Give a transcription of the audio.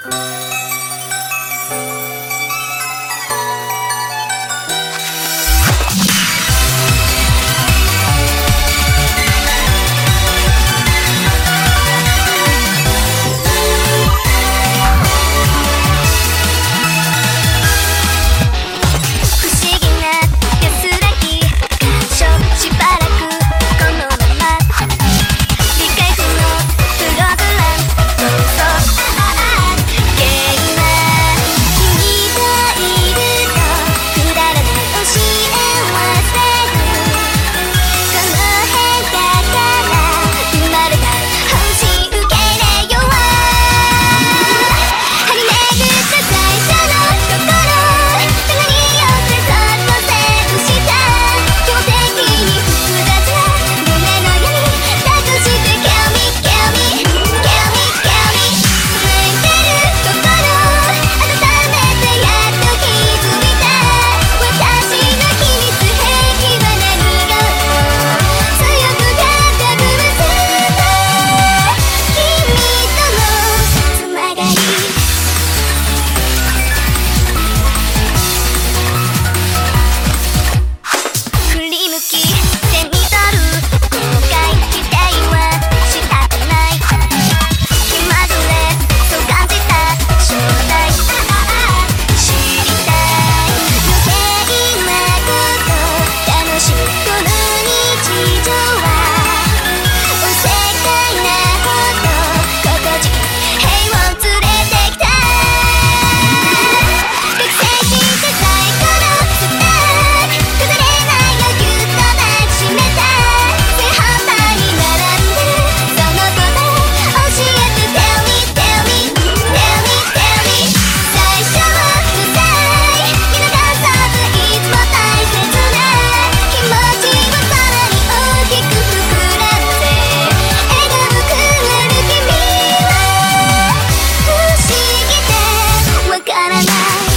確か high.